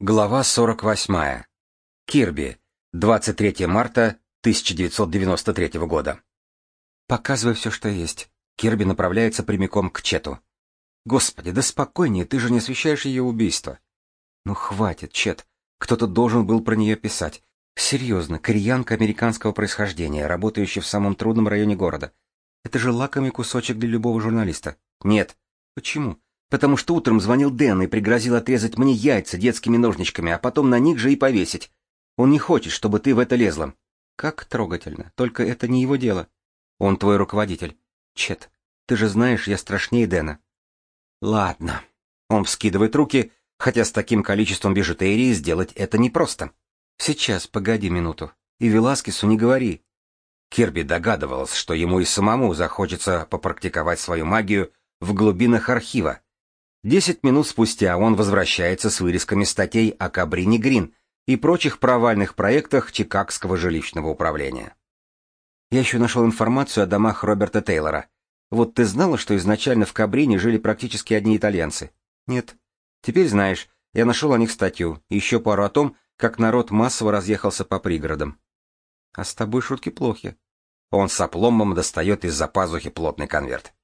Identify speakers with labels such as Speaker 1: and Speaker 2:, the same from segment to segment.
Speaker 1: Глава 48. Кирби. 23 марта 1993 года. Показывай все, что есть. Кирби направляется прямиком к Чету. Господи, да спокойнее, ты же не освещаешь ее убийство. Ну хватит, Чет. Кто-то должен был про нее писать. Серьезно, кореянка американского происхождения, работающая в самом трудном районе города. Это же лакомый кусочек для любого журналиста. Нет. Почему? Потому что утром звонил Дэн и пригрозил отрезать мне яйца детскими ножничками, а потом на них же и повесить. Он не хочет, чтобы ты в это лезла. Как трогательно, только это не его дело. Он твой руководитель. Чет, ты же знаешь, я страшнее Дэна. Ладно. Он вскидывает руки, хотя с таким количеством бижутерии сделать это непросто. Сейчас, погоди минуту. И Веласкесу не говори. Кирби догадывался, что ему и самому захочется попрактиковать свою магию в глубинах архива, Десять минут спустя он возвращается с вырезками статей о Кабрине Грин и прочих провальных проектах Чикагского жилищного управления. Я еще нашел информацию о домах Роберта Тейлора. Вот ты знала, что изначально в Кабрине жили практически одни итальянцы? Нет. Теперь знаешь, я нашел о них статью, и еще пару о том, как народ массово разъехался по пригородам. А с тобой шутки плохи. Он с опломбом достает из-за пазухи плотный конверт.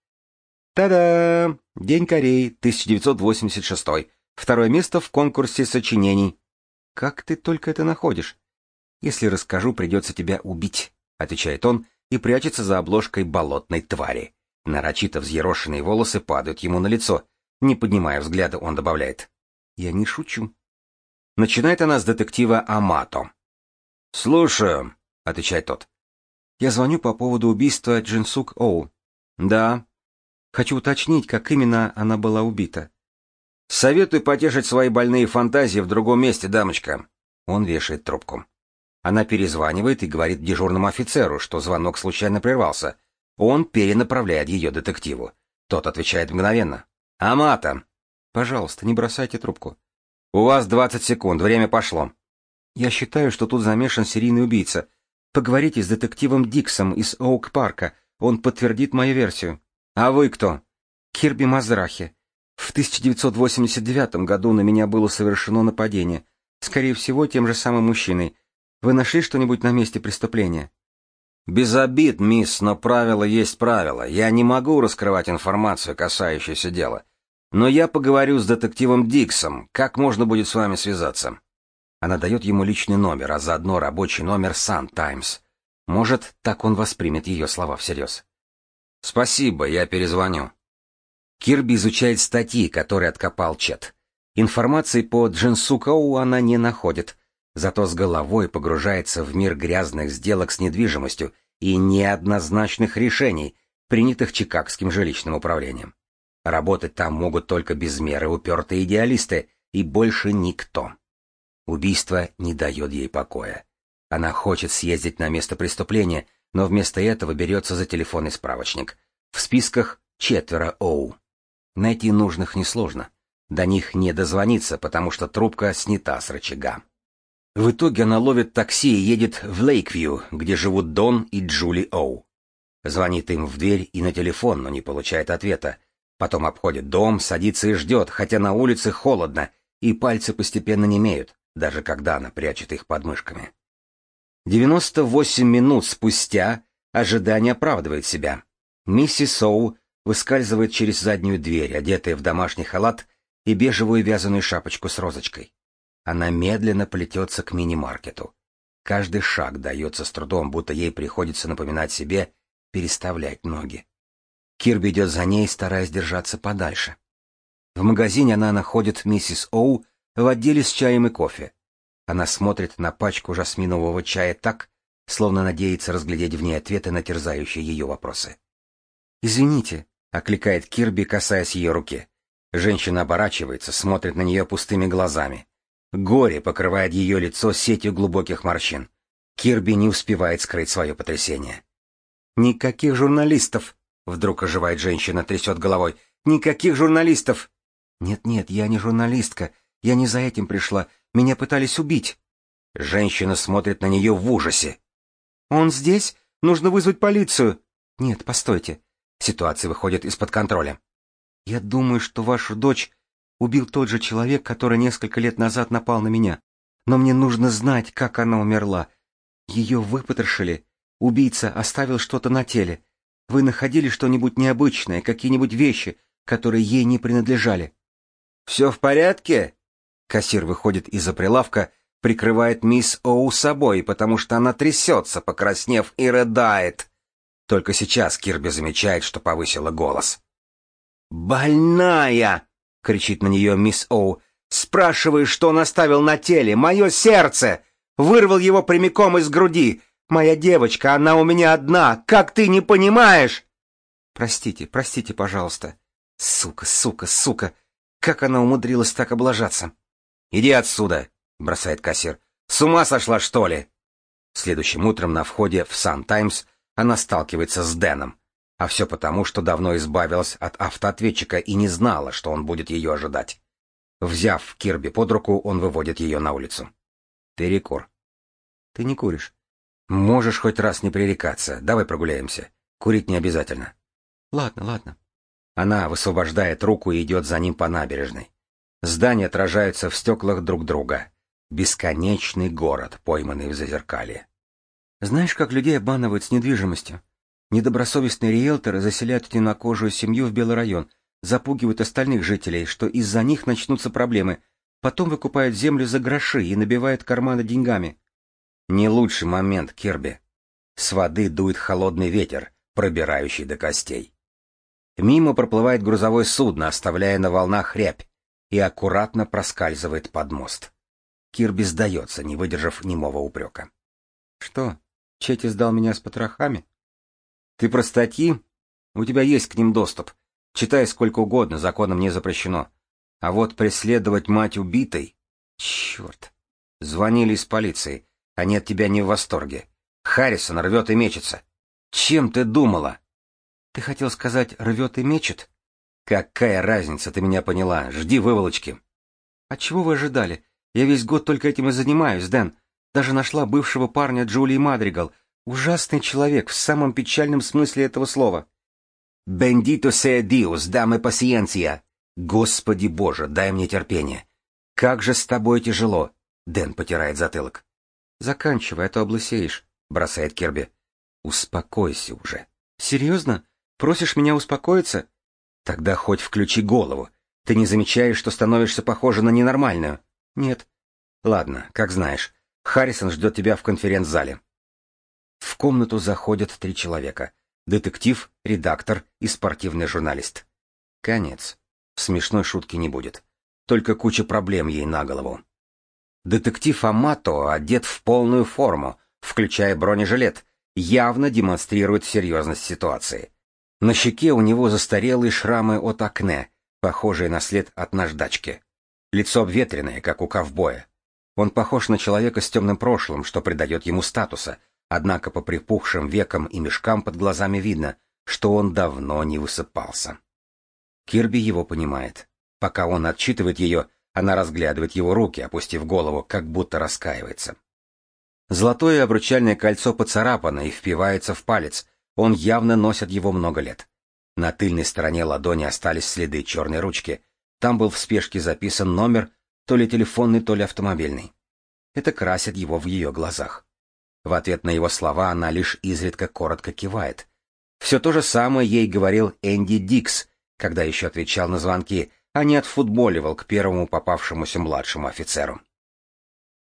Speaker 1: Та-да! День Кореи, 1986. Второе место в конкурсе сочинений. Как ты только это находишь? Если расскажу, придется тебя убить, отвечает он и прячется за обложкой болотной твари. Нарочито взъерошенные волосы падают ему на лицо. Не поднимая взгляда, он добавляет. Я не шучу. Начинает она с детектива Амато. «Слушаю», — отвечает тот. «Я звоню по поводу убийства Джинсук Оу». «Да», Хочу уточнить, как именно она была убита. Советую потешить свои больные фантазии в другом месте, дамочка. Он вешает трубку. Она перезванивает и говорит дежурному офицеру, что звонок случайно прервался. Он перенаправляет ее детективу. Тот отвечает мгновенно. «Амата!» «Пожалуйста, не бросайте трубку». «У вас двадцать секунд, время пошло». «Я считаю, что тут замешан серийный убийца. Поговорите с детективом Диксом из Оук-парка, он подтвердит мою версию». «А вы кто?» «Кирби Мазрахи. В 1989 году на меня было совершено нападение. Скорее всего, тем же самым мужчиной. Вы нашли что-нибудь на месте преступления?» «Без обид, мисс, но правило есть правило. Я не могу раскрывать информацию, касающуюся дела. Но я поговорю с детективом Диксом. Как можно будет с вами связаться?» Она дает ему личный номер, а заодно рабочий номер Sun Times. Может, так он воспримет ее слова всерьез. Спасибо, я перезвоню. Кирби изучает статьи, которые откопал Чет. Информации по Джинсукоу она не находит, зато с головой погружается в мир грязных сделок с недвижимостью и неоднозначных решений, принятых Чикагским жилищным управлением. Работать там могут только без меры упертые идеалисты и больше никто. Убийство не дает ей покоя. Она хочет съездить на место преступления, но вместо этого берется за телефонный справочник. В списках четверо Оу. Найти нужных несложно. До них не дозвониться, потому что трубка снята с рычага. В итоге она ловит такси и едет в Лейквью, где живут Дон и Джули Оу. Звонит им в дверь и на телефон, но не получает ответа. Потом обходит дом, садится и ждет, хотя на улице холодно, и пальцы постепенно немеют, даже когда она прячет их под мышками. 98 минут спустя ожидание оправдывает себя. Миссис Соу выскальзывает через заднюю дверь, одетая в домашний халат и бежевую вязаную шапочку с розочкой. Она медленно плетется к мини-маркету. Каждый шаг дается с трудом, будто ей приходится напоминать себе переставлять ноги. Кирби идет за ней, стараясь держаться подальше. В магазине она находит миссис Оу в отделе с чаем и кофе. Она смотрит на пачку жасминового чая так, словно надеется разглядеть в ней ответы на терзающие ее вопросы. «Извините», — окликает Кирби, касаясь ее руки. Женщина оборачивается, смотрит на нее пустыми глазами. Горе покрывает ее лицо сетью глубоких морщин. Кирби не успевает скрыть свое потрясение. «Никаких журналистов!» — вдруг оживает женщина, трясет головой. «Никаких журналистов!» «Нет-нет, я не журналистка. Я не за этим пришла. Меня пытались убить. Женщина смотрит на нее в ужасе. Он здесь? Нужно вызвать полицию. Нет, постойте. Ситуация выходит из-под контроля. Я думаю, что вашу дочь убил тот же человек, который несколько лет назад напал на меня. Но мне нужно знать, как она умерла. Ее выпотрошили. Убийца оставил что-то на теле. Вы находили что-нибудь необычное, какие-нибудь вещи, которые ей не принадлежали?
Speaker 2: Все в порядке? Кассир выходит из-за прилавка, прикрывает мисс Оу собой, потому что она трясется, покраснев и рыдает. Только сейчас Кирби замечает, что повысила голос. «Больная!» — кричит на нее мисс Оу. «Спрашиваешь, что он оставил на теле? Мое сердце! Вырвал его прямиком из груди! Моя девочка, она у меня одна! Как ты не понимаешь?»
Speaker 1: «Простите, простите, пожалуйста. Сука, сука, сука! Как она умудрилась так облажаться?»
Speaker 2: «Иди отсюда!» — бросает кассир. «С ума сошла, что ли?»
Speaker 1: Следующим утром на входе в Сан Таймс она сталкивается с Дэном. А все потому, что давно избавилась от автоответчика и не знала, что он будет ее ожидать. Взяв Кирби под руку, он выводит ее на улицу. «Перекур». «Ты не куришь?» «Можешь хоть раз не пререкаться. Давай прогуляемся. Курить не обязательно». «Ладно, ладно». Она высвобождает руку и идет за ним по набережной. Здания отражаются в стеклах друг друга. Бесконечный город, пойманный в зазеркалье. Знаешь, как людей обманывают с недвижимостью? Недобросовестные риэлторы заселяют темнокожую семью в Белый район, запугивают остальных жителей, что из-за них начнутся проблемы, потом выкупают землю за гроши и набивают карманы деньгами. Не лучший момент, Кирби. С воды дует холодный ветер, пробирающий до костей. Мимо проплывает грузовое судно, оставляя на волнах рябь, и аккуратно проскальзывает под мост. Кирби сдается, не выдержав немого упрека. — Что, Чети сдал меня с потрохами? Ты про статьи? У тебя есть к ним доступ. Читай сколько угодно, законом не запрещено. А вот преследовать мать убитой... Черт. Звонили из полиции. Они от тебя не в восторге. Харрисон рвет и мечется. Чем ты думала? Ты хотел сказать «рвет и мечет»? Какая разница, ты меня поняла. Жди выволочки. А чего вы ожидали? Я весь год только этим и занимаюсь, Дэн. Даже нашла бывшего парня Джулии Мадригал. Ужасный человек в самом печальном смысле этого слова. «Бендито sea Dios, dame paciencia!» «Господи Боже, дай мне терпение!» «Как же с тобой тяжело!» Дэн потирает затылок. «Заканчивай, а то облысеешь», — бросает Керби. «Успокойся уже». «Серьезно? Просишь меня успокоиться?» «Тогда хоть включи голову. Ты не замечаешь, что становишься похожа на ненормальную?» «Нет». «Ладно, как знаешь. Харрисон ждет тебя в конференц-зале. В комнату заходят три человека. Детектив, редактор и спортивный журналист. Конец. Смешной шутки не будет. Только куча проблем ей на голову. Детектив Амато одет в полную форму, включая бронежилет, явно демонстрирует серьезность ситуации. На щеке у него застарелые шрамы от акне, похожие на след от наждачки. Лицо обветренное, как у ковбоя. Он похож на человека с темным прошлым, что придает ему статуса, однако по припухшим векам и мешкам под глазами видно, что он давно не высыпался. Кирби его понимает. Пока он отчитывает ее, она разглядывает его руки, опустив голову, как будто раскаивается. Золотое обручальное кольцо поцарапано и впивается в палец, он явно носит его много лет. На тыльной стороне ладони остались следы черной ручки. Там был в спешке записан номер то ли телефонный, то ли автомобильный. Это красит его в ее глазах. В ответ на его слова она лишь изредка коротко кивает. Все то же самое ей говорил Энди Дикс, когда еще отвечал на звонки, а не отфутболивал к первому попавшемуся младшему офицеру.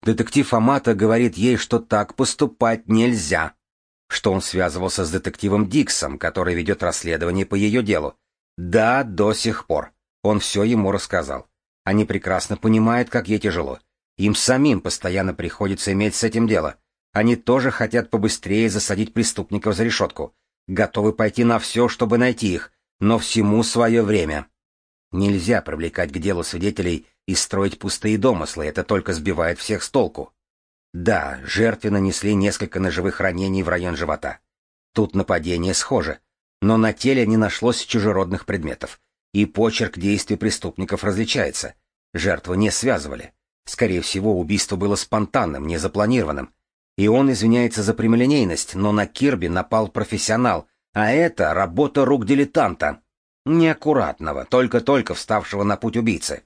Speaker 1: Детектив Амата говорит ей, что так поступать нельзя, что он связывался с детективом Диксом, который ведет расследование по ее делу. Да, до сих пор. Он все ему рассказал. Они прекрасно понимают, как ей тяжело. Им самим постоянно приходится иметь с этим дело. Они тоже хотят побыстрее засадить преступников за решетку. Готовы пойти на все, чтобы найти их, но всему свое время. Нельзя привлекать к делу свидетелей и строить пустые домыслы, это только сбивает всех с толку. Да, жертве нанесли несколько ножевых ранений в район живота. Тут нападение схоже, но на теле не нашлось чужеродных предметов, и почерк действий преступников различается. Жертву не связывали. Скорее всего, убийство было спонтанным, незапланированным. И он извиняется за прямолинейность, но на Кирби напал профессионал, а это работа рук дилетанта. Неаккуратного, только-только вставшего на путь убийцы.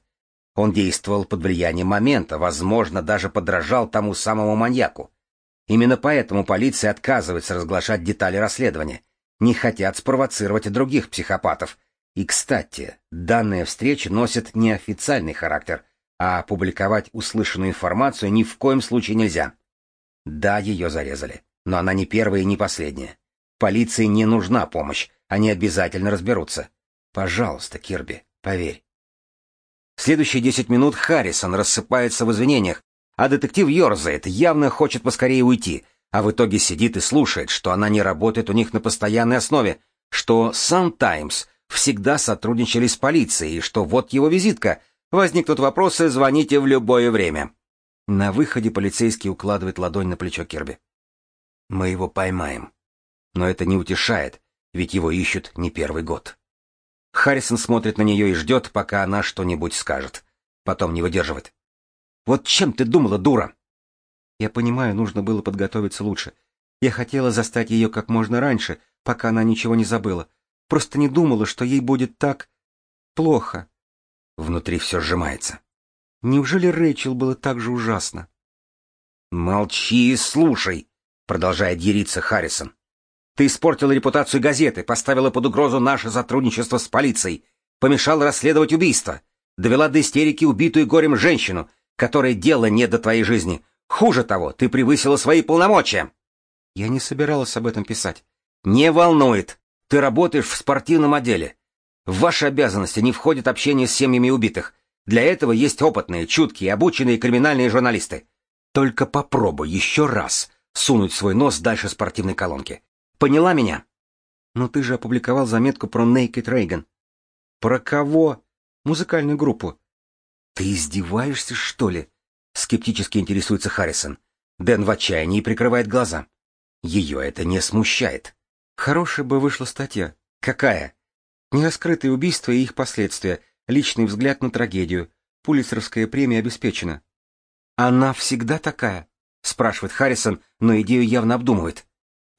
Speaker 1: Он действовал под влиянием момента, возможно, даже подражал тому самому маньяку. Именно поэтому полиция отказывается разглашать детали расследования. Не хотят спровоцировать других психопатов. И, кстати, данная встреча носит неофициальный характер, а публиковать услышанную информацию ни в коем случае нельзя. Да, ее зарезали, но она не первая и не последняя. Полиции не нужна помощь, они обязательно разберутся. Пожалуйста, Кирби, поверь. Следующие десять минут Харрисон рассыпается в извинениях, а детектив ерзает, явно хочет поскорее уйти, а в итоге сидит и слушает, что она не работает у них на постоянной основе, что Sun Times всегда сотрудничали с полицией, и что вот его визитка, возникнут вопросы, звоните в любое время. На выходе полицейский укладывает ладонь на плечо Кирби. Мы его поймаем. Но это не утешает, ведь его ищут не первый год. Харрисон смотрит на нее и ждет, пока она что-нибудь скажет. Потом не выдерживает. «Вот чем ты думала, дура?» Я понимаю, нужно было подготовиться лучше. Я хотела застать ее как можно раньше, пока она ничего не забыла. Просто не думала, что ей будет так... плохо. Внутри все сжимается. Неужели Рэйчел было так же ужасно? «Молчи и слушай», — продолжает яриться Харрисон. Ты испортила репутацию газеты, поставила под угрозу наше сотрудничество с полицией, помешала расследовать убийство, довела до истерики убитую горем женщину, которой дело не до твоей жизни. Хуже того, ты превысила свои полномочия. Я не собиралась об этом писать. Не волнует. Ты работаешь в спортивном отделе. В ваши обязанности не входит общение с семьями убитых. Для этого есть опытные, чуткие, обученные криминальные журналисты. Только попробуй еще раз сунуть свой нос дальше спортивной колонки. Поняла меня? Но ты же опубликовал заметку про Naked Reagan. Про кого? Музыкальную группу. Ты издеваешься, что ли? Скептически интересуется Харрисон. Дэн в отчаянии прикрывает глаза. Ее это не смущает. Хорошая бы вышла статья. Какая? Нераскрытые убийства и их последствия. Личный взгляд на трагедию. Пулицеровская премия обеспечена. Она всегда такая? Спрашивает Харрисон, но идею явно обдумывает.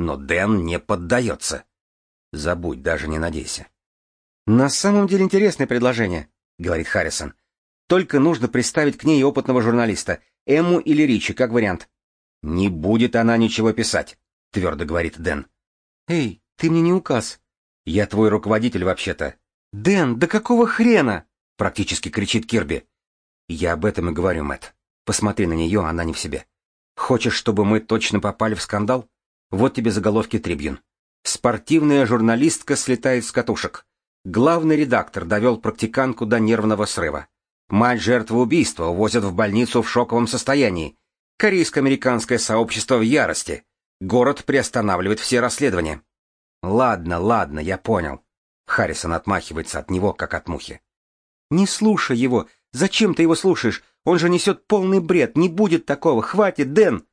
Speaker 1: Но Дэн не поддается. Забудь, даже не надейся. «На самом деле интересное предложение», — говорит Харрисон. «Только нужно приставить к ней опытного журналиста, Эмму или Ричи, как вариант». «Не будет она ничего писать», — твердо говорит Дэн. «Эй, ты мне не указ». «Я твой руководитель вообще-то». «Дэн, да какого хрена?» — практически кричит Кирби. «Я об этом и говорю, Мэтт. Посмотри на нее, она не в себе. Хочешь, чтобы мы точно попали в скандал? Вот тебе заголовки Трибьюн. Спортивная журналистка слетает с катушек. Главный редактор довел практиканку до нервного срыва. Мать жертвы убийства увозят в больницу в шоковом состоянии. Корейско-американское сообщество в ярости. Город приостанавливает все расследования. Ладно, ладно, я понял. Харрисон отмахивается от него, как от мухи. Не слушай его. Зачем ты его слушаешь? Он же несет полный бред. Не будет такого. Хватит, Дэн.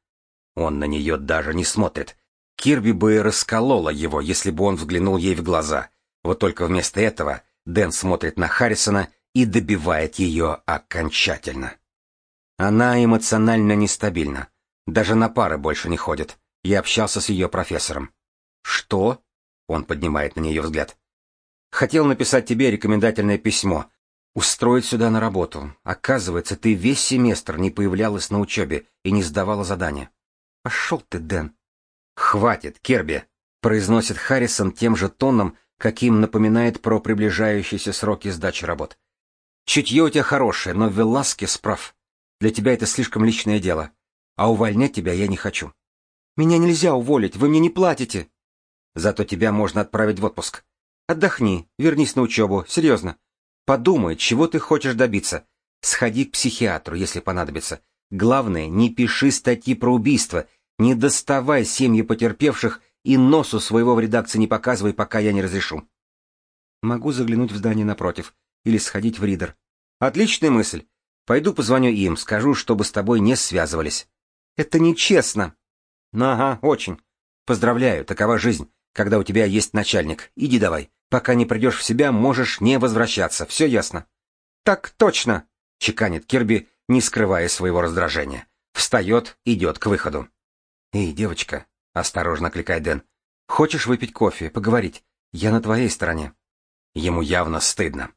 Speaker 1: Он на нее даже не смотрит. Кирби бы расколола его, если бы он взглянул ей в глаза. Вот только вместо этого Дэн смотрит на Харрисона и добивает ее окончательно. Она эмоционально нестабильна. Даже на пары больше не ходит. Я общался с ее профессором. «Что?» — он поднимает на нее взгляд. «Хотел написать тебе рекомендательное письмо. Устроить сюда на работу. Оказывается, ты весь семестр не появлялась на учебе и не сдавала задания. Пошел ты, Дэн. «Хватит, Керби!» — произносит Харрисон тем же тоном, каким напоминает про приближающиеся сроки сдачи работ. «Чутье у тебя хорошее, но Веласкес прав. Для тебя это слишком личное дело. А увольнять тебя я не хочу. Меня нельзя уволить, вы мне не платите. Зато тебя можно отправить в отпуск. Отдохни, вернись на учебу, серьезно. Подумай, чего ты хочешь добиться. Сходи к психиатру, если понадобится. Главное, не пиши статьи про убийство — не доставай семьи потерпевших и носу своего в редакции не показывай, пока я не разрешу. Могу заглянуть в здание напротив или сходить в Ридер. Отличная мысль. Пойду позвоню им, скажу, чтобы с тобой не связывались. Это нечестно. Ага, очень. Поздравляю, такова жизнь, когда у тебя есть начальник. Иди давай. Пока не придешь в себя, можешь не возвращаться. Все ясно. Так точно, чеканит Кирби, не скрывая своего раздражения. Встает, идет к выходу. «Эй, девочка!» — осторожно кликает Дэн. «Хочешь выпить кофе, поговорить? Я на твоей стороне». Ему явно стыдно.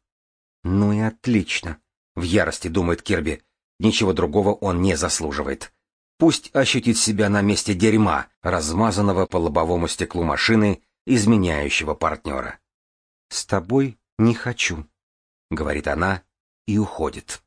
Speaker 1: «Ну и отлично!» В ярости думает Кирби. Ничего другого он не заслуживает. Пусть ощутит себя на месте дерьма, размазанного по лобовому стеклу машины, изменяющего партнера. «С тобой не хочу», — говорит она и уходит.